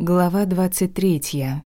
Глава 23.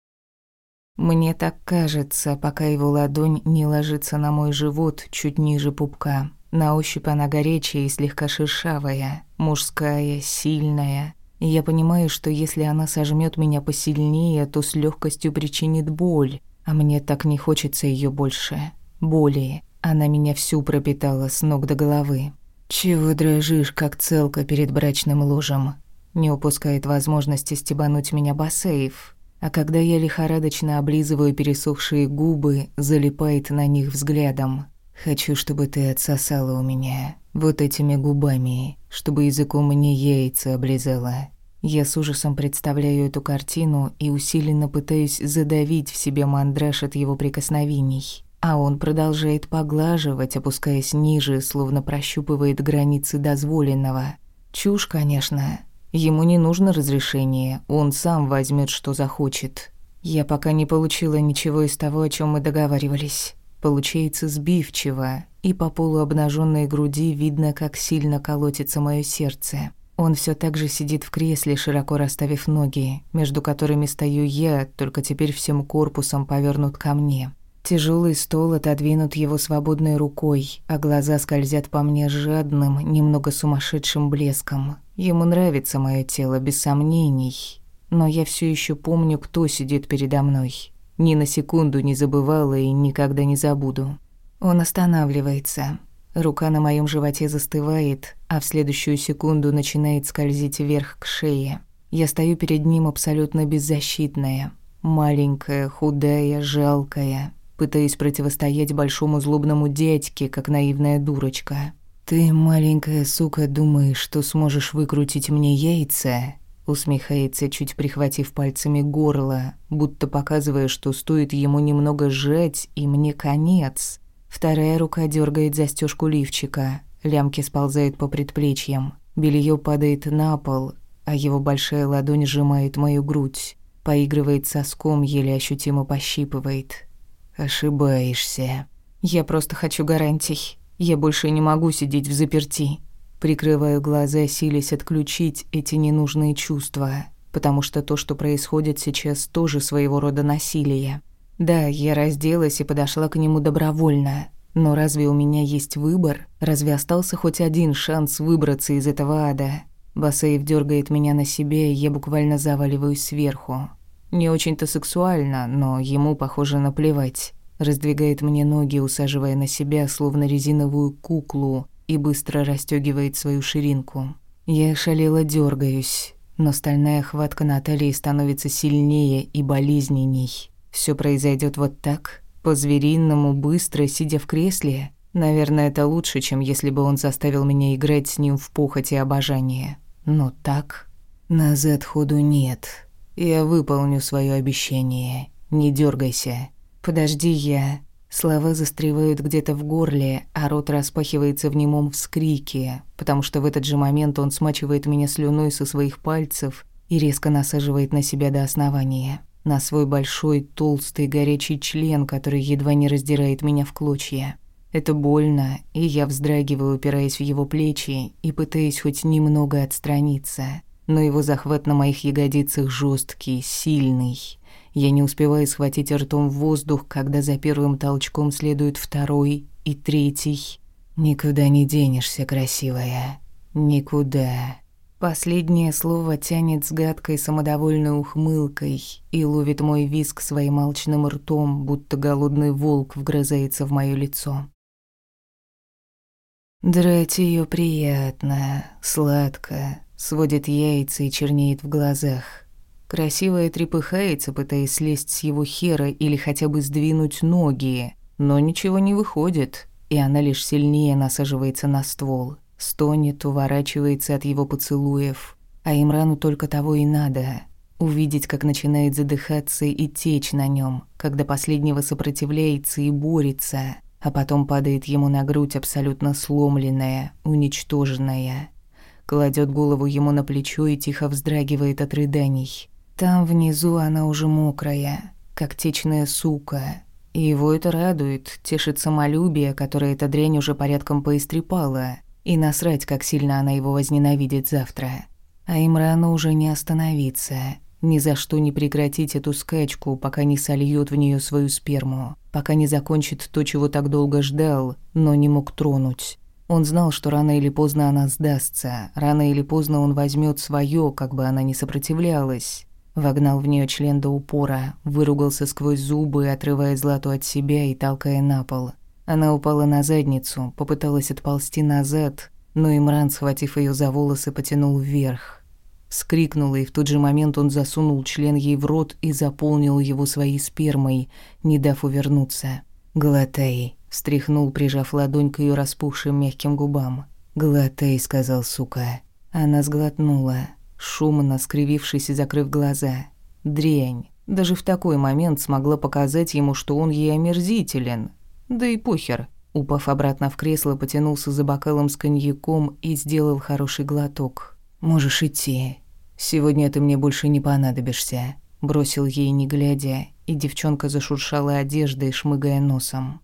Мне так кажется, пока его ладонь не ложится на мой живот чуть ниже пупка. На ощупь она горячая и слегка шершавая, мужская, сильная. И я понимаю, что если она сожмет меня посильнее, то с легкостью причинит боль, а мне так не хочется ее больше. Боли. Она меня всю пропитала с ног до головы. Чего дрожишь, как целка перед брачным ложем? Не упускает возможности стебануть меня Басеев, а когда я лихорадочно облизываю пересохшие губы, залипает на них взглядом. «Хочу, чтобы ты отсосала у меня вот этими губами, чтобы языком мне яйца облизала». Я с ужасом представляю эту картину и усиленно пытаюсь задавить в себе мандраж от его прикосновений. А он продолжает поглаживать, опускаясь ниже, словно прощупывает границы дозволенного. Чушь, конечно, Ему не нужно разрешение, он сам возьмет, что захочет. Я пока не получила ничего из того, о чем мы договаривались. Получается сбивчиво, и по полуобнаженной груди видно, как сильно колотится мое сердце. Он все так же сидит в кресле, широко расставив ноги, между которыми стою я, только теперь всем корпусом повернут ко мне. Тяжелый стол отодвинут его свободной рукой, а глаза скользят по мне жадным, немного сумасшедшим блеском. Ему нравится мое тело, без сомнений. Но я все еще помню, кто сидит передо мной. Ни на секунду не забывала и никогда не забуду. Он останавливается. Рука на моем животе застывает, а в следующую секунду начинает скользить вверх к шее. Я стою перед ним абсолютно беззащитная. Маленькая, худая, жалкая пытаясь противостоять большому злобному дядьке, как наивная дурочка. «Ты, маленькая сука, думаешь, что сможешь выкрутить мне яйца?» Усмехается, чуть прихватив пальцами горло, будто показывая, что стоит ему немного сжать, и мне конец. Вторая рука дергает застежку лифчика, лямки сползают по предплечьям, белье падает на пол, а его большая ладонь сжимает мою грудь, поигрывает соском, еле ощутимо пощипывает. Ошибаешься. Я просто хочу гарантий. Я больше не могу сидеть в заперти. Прикрываю глаза, силясь отключить эти ненужные чувства, потому что то, что происходит сейчас, тоже своего рода насилие. Да, я разделась и подошла к нему добровольно, но разве у меня есть выбор? Разве остался хоть один шанс выбраться из этого ада? Басеев дергает меня на себе, и я буквально заваливаюсь сверху. Не очень-то сексуально, но ему, похоже, наплевать. Раздвигает мне ноги, усаживая на себя, словно резиновую куклу, и быстро расстёгивает свою ширинку. Я шалела дергаюсь, но стальная хватка Натальи становится сильнее и болезненней. Все произойдет вот так, по-звериному, быстро, сидя в кресле. Наверное, это лучше, чем если бы он заставил меня играть с ним в похоть и обожание. Но так... Назад ходу нет. Я выполню свое обещание. Не дергайся. Подожди, я. Слова застревают где-то в горле, а рот распахивается в немом вскрике, потому что в этот же момент он смачивает меня слюной со своих пальцев и резко насаживает на себя до основания. На свой большой, толстый, горячий член, который едва не раздирает меня в клочья. Это больно, и я вздрагиваю, упираясь в его плечи и пытаясь хоть немного отстраниться но его захват на моих ягодицах жесткий, сильный. Я не успеваю схватить ртом воздух, когда за первым толчком следует второй и третий. «Никуда не денешься, красивая. Никуда». Последнее слово тянет с гадкой самодовольной ухмылкой и ловит мой виск своим алчным ртом, будто голодный волк вгрызается в моё лицо. Драть её приятно, сладко, сводит яйца и чернеет в глазах. Красивая трепыхается, пытаясь слезть с его хера или хотя бы сдвинуть ноги, но ничего не выходит, и она лишь сильнее насаживается на ствол, стонет, уворачивается от его поцелуев, а Имрану только того и надо — увидеть, как начинает задыхаться и течь на нем, когда последнего сопротивляется и борется, а потом падает ему на грудь абсолютно сломленная, уничтоженная кладет голову ему на плечо и тихо вздрагивает от рыданий. Там внизу она уже мокрая, как течная сука. И его это радует, тешит самолюбие, которое эта дрянь уже порядком поистрепала. И насрать, как сильно она его возненавидит завтра. А Имрану уже не остановиться. Ни за что не прекратить эту скачку, пока не сольёт в неё свою сперму, пока не закончит то, чего так долго ждал, но не мог тронуть. Он знал, что рано или поздно она сдастся, рано или поздно он возьмёт своё, как бы она ни сопротивлялась. Вогнал в неё член до упора, выругался сквозь зубы, отрывая Злату от себя и толкая на пол. Она упала на задницу, попыталась отползти назад, но Имран, схватив её за волосы, потянул вверх. Скрикнула, и в тот же момент он засунул член ей в рот и заполнил его своей спермой, не дав увернуться. «Глотай», — встряхнул, прижав ладонь к её распухшим мягким губам. «Глотай», — сказал сука. Она сглотнула, шумно скривившись и закрыв глаза. Дрянь. Даже в такой момент смогла показать ему, что он ей омерзителен. Да и похер. Упав обратно в кресло, потянулся за бокалом с коньяком и сделал хороший глоток. «Можешь идти. Сегодня ты мне больше не понадобишься», — бросил ей, не глядя, и девчонка зашуршала одеждой, шмыгая носом.